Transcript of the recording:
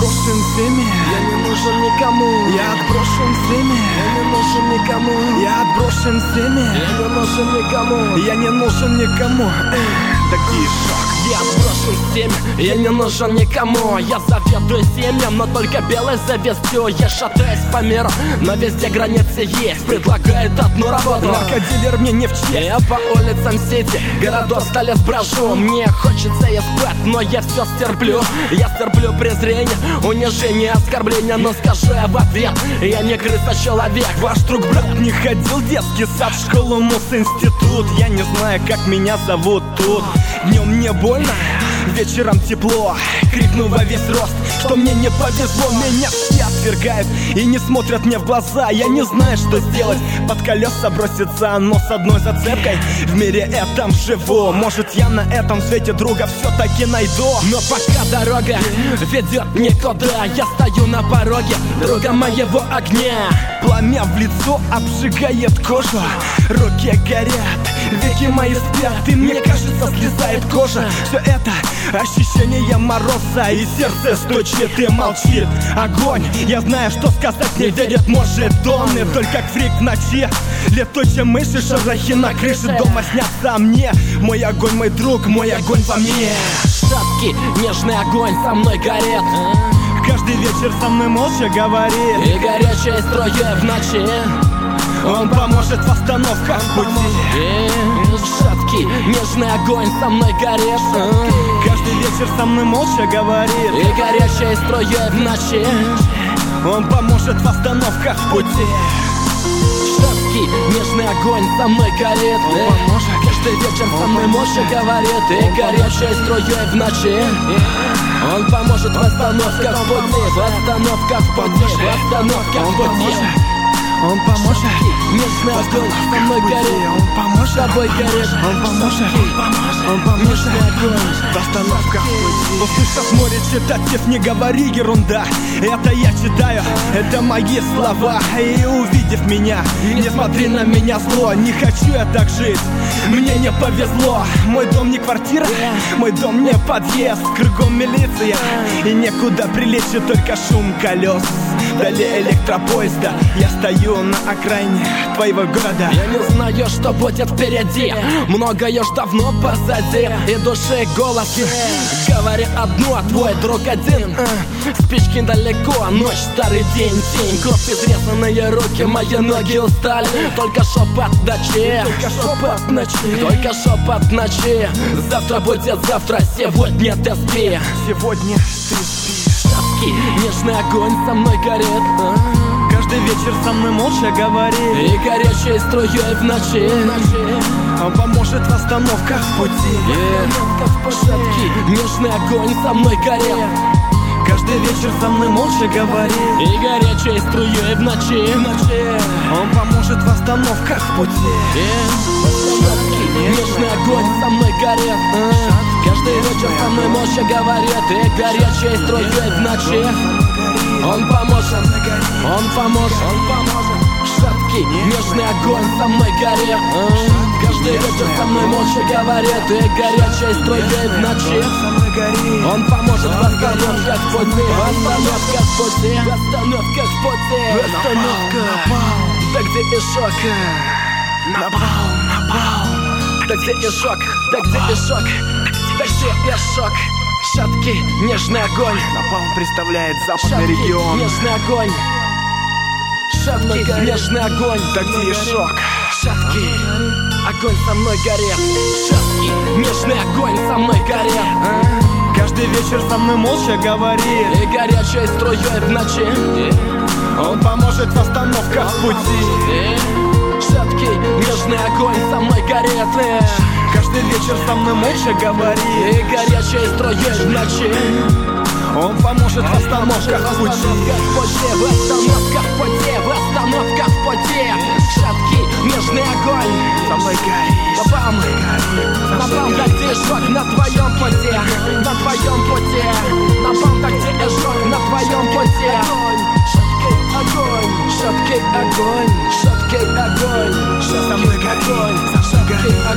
брошен всеми Я не нужен никому. Я отброшен всеми Я не нужен никому. Я отброшен всеми Я не нужен никому. Я не нужен никому. Такие шаг. Я брошен всем, я не нужен никому Я заведую семьям, но только белой завистью Я шатаюсь по миру, но везде границы есть. Предлагает одну работу. Наркодилер мне не в честь. Я по улицам сети, городов столиц брожу. Мне хочется и спать, но я все стерплю. Я стерплю презрение, унижение, оскорбление Но скажу я в ответ, я не крыса, человек Ваш друг брат не ходил в детский сад, в школу, мус, институт Я не знаю, как меня зовут тут Днем мне больно, вечером тепло. Крикну во весь рост, что мне не повезло. Меня отвергают и не смотрят мне в глаза. Я не знаю, что сделать, под колеса броситься Но с одной зацепкой. В мире этом живу. Может я на этом свете друга все-таки найду. Но пока дорога ведет никуда Я стою на пороге друга моего огня. Пламя в лицо обжигает кожу. Руки горят, веки мои спят И мне кажется слезает кожа. Все это ощущение мороза И сердце стучит и молчит. Огонь, я знаю, что сказать не верит Может он и только фрик в ночи. Летучие мыши, шарахи на крыше Дома снятся мне. Мой огонь, мой друг, мой огонь во мне. Шаткий, нежный огонь со мной горит Каждый вечер со мной молча говорит. И горячей струей в ночи. Он поможет в остановках пути. И шаткий, нежный огонь со мной горит Каждый вечер со мной молча говорит. И горячей струей в ночи Он поможет в остановках пути. Шаткий, нежный огонь со мной горит. Он поможет. Каждый вечер со мной молча говорит. И горячей струей в ночи. Он поможет в остановках в пути. В остановках в пути. В остановках в пути Он поможет Нежный огонь со мной горит. Он поможет тобой горит Он поможет Он поможет огонь в остановках Услышав море читатель, не говори ерунда. Это я читаю, это мои слова. И увидев меня, не смотри на меня зло. Не хочу я так жить, мне не повезло. Мой дом не квартира, мой дом не подъезд. Кругом милиция, и некуда прилечь Только шум колес. Вдали электропоезда, я стою на окраине твоего города. Я не знаю, что будет впереди. Многое ж давно позади. И души голос Говорит одно, а твой друг один. Спички далеко, ночь, старый день Тень, кровь, изрезанные руки Мои ноги устали. Только шепот ночи. Только шепот ночи. Только шепот ночи. Завтра будет завтра, сегодня ты спи. Сегодня ты Шапки, нежный огонь со мной горит. а. Каждый вечер со мной молча говорит. И горячей струей в ночи. Он поможет в остановках пути. Шаткий, нежный огонь со мной горит Каждый вечер со мной молча говорит. И горячей струей в ночи. Он поможет в остановках пути Шаткий, нежный огонь со мной горит Каждый вечер со мной молча говорит. И горячей струей в ночи Он поможет, он поможет, он поможет Шаткий, нежный огонь со мной горит Каждый вечер со мной молча говорит И горячей струей в ночи. Он поможет в остановках пути В остановках пути В остановках пути В остановках Так где и шок? Напал, напал. Так где и шок? Так где и шок? Где и шок Шаткий, нежный огонь. Напал представляет западный Шаткий, регион. нежный огонь. Шаткий, нежный огонь Так где шок. Шаткий, огонь со мной горит Шаткий, нежный огонь со мной горит Каждый вечер со мной молча говорит. И горячей струей в ночи. Он поможет в остановках пути. Шаткий, нежный огонь со мной горит Каждый вечер со мной молча говорит. И горячей струей в ночи Он поможет в остановках В пути в пути, в остановках в пути. В остановках в пути. Шаткий, нежный огонь. Со мной горишь Напам, напам, так где шок на твоем пути. На твоем пути. Напам, так где шок на твоем Шаткий огонь, шаткий огонь, шаткий огонь, шаткий огонь, шаткий горишь Со огонь,